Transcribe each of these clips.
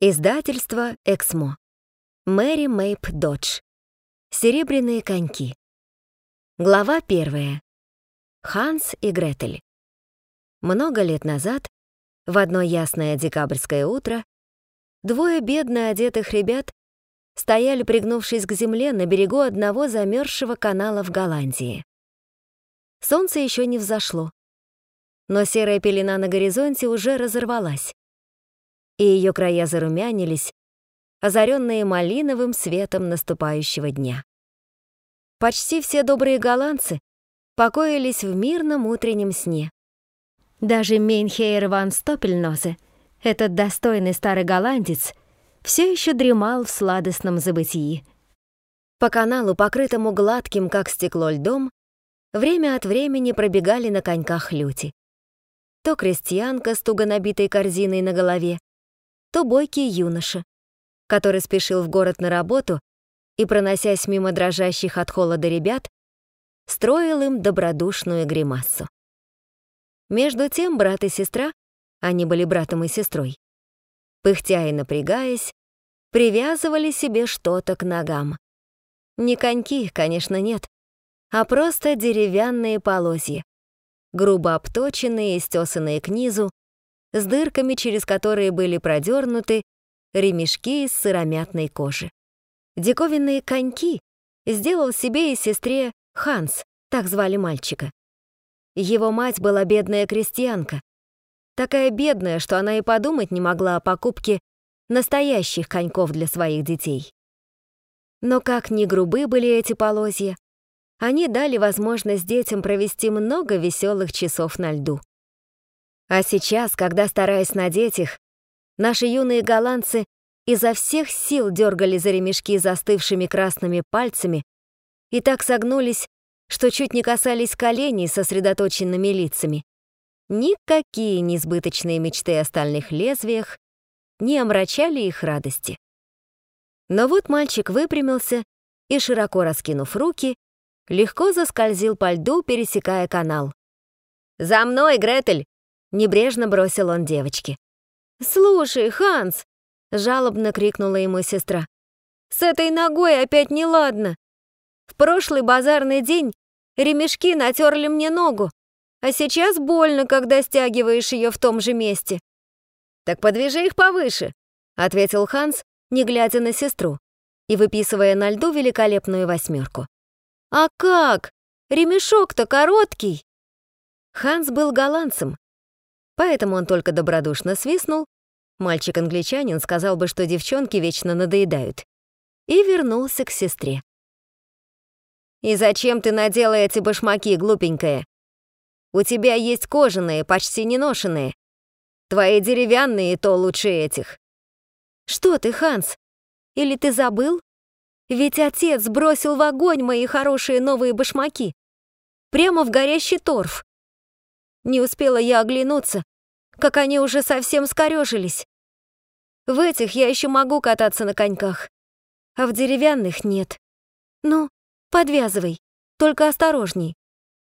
Издательство «Эксмо». Мэри Мейп Додж. Серебряные коньки. Глава первая. Ханс и Гретель. Много лет назад, в одно ясное декабрьское утро, двое бедно одетых ребят стояли, пригнувшись к земле на берегу одного замерзшего канала в Голландии. Солнце еще не взошло, но серая пелена на горизонте уже разорвалась и ее края зарумянились, озаренные малиновым светом наступающего дня. Почти все добрые голландцы покоились в мирном утреннем сне. Даже Мейнхейр ван Стопельнозе, этот достойный старый голландец, все еще дремал в сладостном забытии. По каналу, покрытому гладким, как стекло льдом, время от времени пробегали на коньках люти. То крестьянка с туго набитой корзиной на голове, то бойкий юноша, который спешил в город на работу и, проносясь мимо дрожащих от холода ребят, строил им добродушную гримасу. Между тем брат и сестра, они были братом и сестрой, пыхтя и напрягаясь, привязывали себе что-то к ногам. Не коньки, конечно, нет, а просто деревянные полозья, грубо обточенные и стесанные к низу, с дырками, через которые были продернуты ремешки из сыромятной кожи. Диковинные коньки сделал себе и сестре Ханс, так звали мальчика. Его мать была бедная крестьянка, такая бедная, что она и подумать не могла о покупке настоящих коньков для своих детей. Но как ни грубы были эти полозья, они дали возможность детям провести много веселых часов на льду. А сейчас, когда, стараясь надеть их, наши юные голландцы изо всех сил дергали за ремешки застывшими красными пальцами и так согнулись, что чуть не касались коленей сосредоточенными лицами. Никакие несбыточные мечты о стальных лезвиях не омрачали их радости. Но вот мальчик выпрямился и, широко раскинув руки, легко заскользил по льду, пересекая канал. «За мной, Гретель!» Небрежно бросил он девочке. «Слушай, Ханс!» — жалобно крикнула ему сестра. «С этой ногой опять неладно. В прошлый базарный день ремешки натерли мне ногу, а сейчас больно, когда стягиваешь ее в том же месте». «Так подвяжи их повыше», — ответил Ханс, не глядя на сестру и выписывая на льду великолепную восьмерку. «А как? Ремешок-то короткий!» Ханс был голландцем Поэтому он только добродушно свистнул, мальчик-англичанин сказал бы, что девчонки вечно надоедают, и вернулся к сестре. «И зачем ты надела эти башмаки, глупенькая? У тебя есть кожаные, почти не ношенные. Твои деревянные то лучше этих». «Что ты, Ханс? Или ты забыл? Ведь отец бросил в огонь мои хорошие новые башмаки. Прямо в горящий торф. Не успела я оглянуться, как они уже совсем скорежились. В этих я еще могу кататься на коньках, а в деревянных нет. Ну, подвязывай, только осторожней.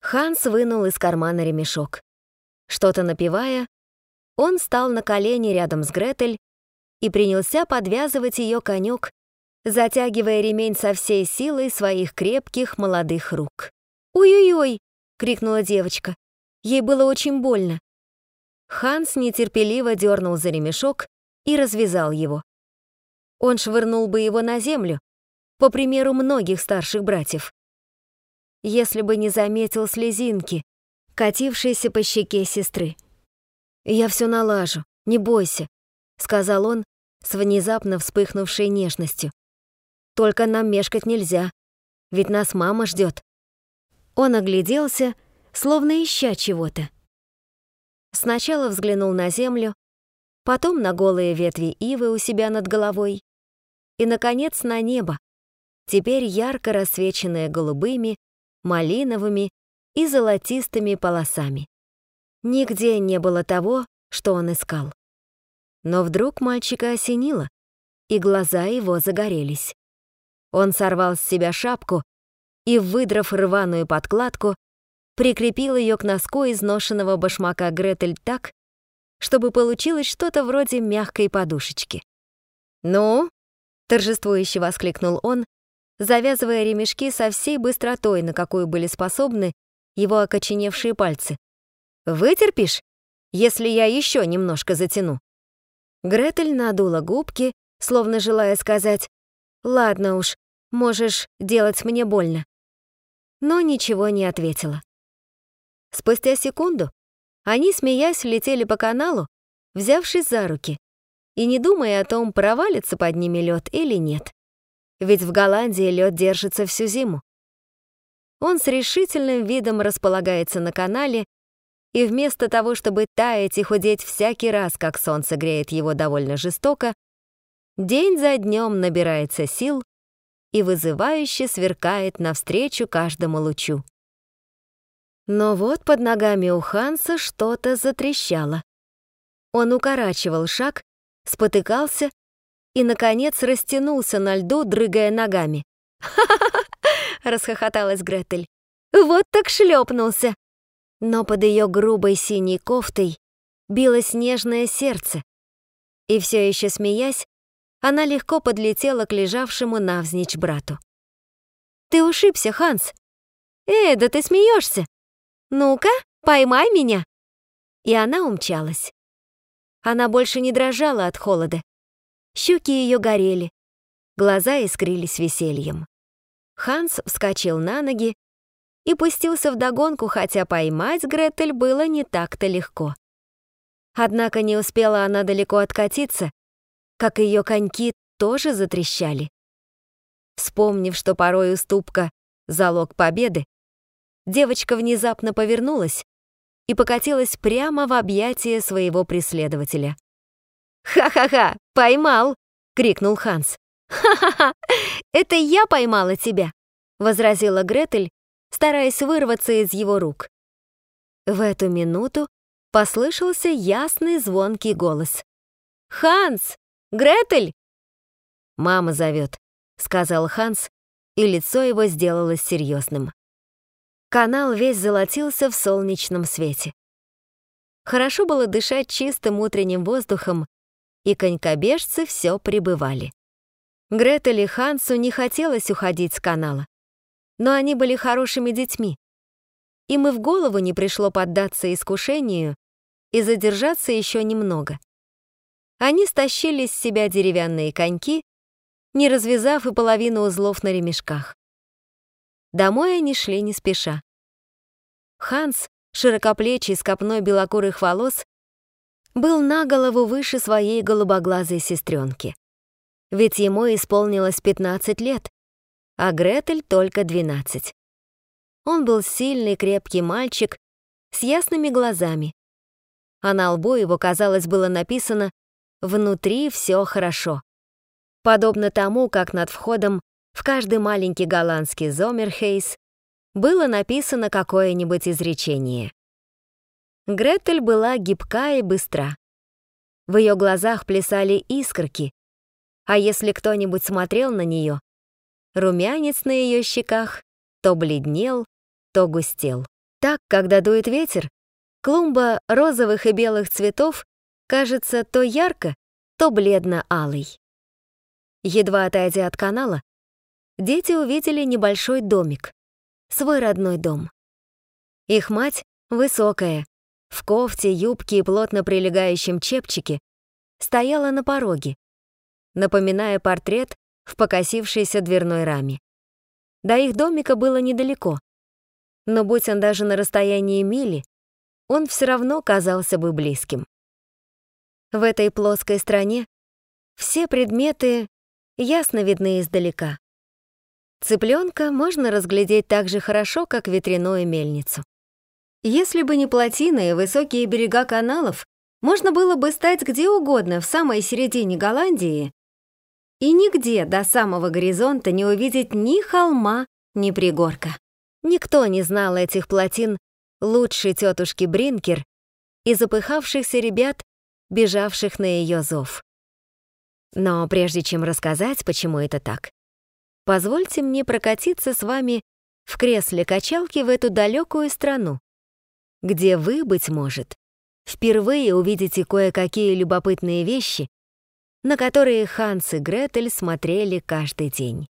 Ханс вынул из кармана ремешок. Что-то напивая, он стал на колени рядом с Гретель и принялся подвязывать ее конек, затягивая ремень со всей силой своих крепких молодых рук. «Ой-ой-ой!» — крикнула девочка. Ей было очень больно. Ханс нетерпеливо дернул за ремешок и развязал его. Он швырнул бы его на землю, по примеру многих старших братьев. Если бы не заметил слезинки, катившиеся по щеке сестры. «Я все налажу, не бойся», — сказал он с внезапно вспыхнувшей нежностью. «Только нам мешкать нельзя, ведь нас мама ждет. Он огляделся словно ища чего-то. Сначала взглянул на землю, потом на голые ветви ивы у себя над головой и, наконец, на небо, теперь ярко рассвеченное голубыми, малиновыми и золотистыми полосами. Нигде не было того, что он искал. Но вдруг мальчика осенило, и глаза его загорелись. Он сорвал с себя шапку и, выдрав рваную подкладку, прикрепил ее к носку изношенного башмака Гретель так, чтобы получилось что-то вроде мягкой подушечки. «Ну?» — торжествующе воскликнул он, завязывая ремешки со всей быстротой, на какую были способны его окоченевшие пальцы. «Вытерпишь, если я еще немножко затяну?» Гретель надула губки, словно желая сказать «Ладно уж, можешь делать мне больно». Но ничего не ответила. Спустя секунду они, смеясь, летели по каналу, взявшись за руки, и не думая о том, провалится под ними лед или нет. Ведь в Голландии лед держится всю зиму. Он с решительным видом располагается на канале, и вместо того, чтобы таять и худеть всякий раз, как солнце греет его довольно жестоко, день за днем набирается сил и вызывающе сверкает навстречу каждому лучу. Но вот под ногами у Ханса что-то затрещало. Он укорачивал шаг, спотыкался и, наконец, растянулся на льду, дрыгая ногами. «Ха-ха-ха!» — расхохоталась Гретель. «Вот так шлепнулся!» Но под ее грубой синей кофтой билось нежное сердце. И все еще смеясь, она легко подлетела к лежавшему навзничь брату. «Ты ушибся, Ханс!» «Эй, да ты смеешься! «Ну-ка, поймай меня!» И она умчалась. Она больше не дрожала от холода. Щеки ее горели, глаза искрились весельем. Ханс вскочил на ноги и пустился в догонку, хотя поймать Гретель было не так-то легко. Однако не успела она далеко откатиться, как ее коньки тоже затрещали. Вспомнив, что порой уступка — залог победы, девочка внезапно повернулась и покатилась прямо в объятия своего преследователя. «Ха-ха-ха, поймал!» — крикнул Ханс. «Ха-ха-ха, это я поймала тебя!» — возразила Гретель, стараясь вырваться из его рук. В эту минуту послышался ясный звонкий голос. «Ханс! Гретель!» «Мама зовет», — сказал Ханс, и лицо его сделалось серьезным. Канал весь золотился в солнечном свете. Хорошо было дышать чистым утренним воздухом, и конькобежцы все прибывали. Гретель и Хансу не хотелось уходить с канала, но они были хорошими детьми. Им и в голову не пришло поддаться искушению и задержаться еще немного. Они стащили с себя деревянные коньки, не развязав и половину узлов на ремешках. Домой они шли не спеша. Ханс, широкоплечий с копной белокурых волос, был на голову выше своей голубоглазой сестренки. Ведь ему исполнилось 15 лет, а Гретель только 12. Он был сильный, крепкий мальчик с ясными глазами, а на лбу его, казалось, было написано «Внутри все хорошо», подобно тому, как над входом в каждый маленький голландский зомерхейс было написано какое-нибудь изречение. Гретель была гибка и быстра. В ее глазах плясали искорки, а если кто-нибудь смотрел на нее, румянец на ее щеках то бледнел, то густел. Так, когда дует ветер, клумба розовых и белых цветов кажется то ярко, то бледно-алой. Едва отойдя от канала, дети увидели небольшой домик, свой родной дом. Их мать, высокая, в кофте, юбке и плотно прилегающем чепчике, стояла на пороге, напоминая портрет в покосившейся дверной раме. До их домика было недалеко, но будь он даже на расстоянии мили, он все равно казался бы близким. В этой плоской стране все предметы ясно видны издалека. Цыпленка можно разглядеть так же хорошо, как ветряную мельницу. Если бы не плотины и высокие берега каналов, можно было бы стать где угодно в самой середине Голландии и нигде до самого горизонта не увидеть ни холма, ни пригорка. Никто не знал этих плотин лучше тетушки Бринкер и запыхавшихся ребят, бежавших на ее зов. Но прежде чем рассказать, почему это так, Позвольте мне прокатиться с вами в кресле качалки в эту далекую страну, где вы, быть может, впервые увидите кое-какие любопытные вещи, на которые Ханс и Гретель смотрели каждый день.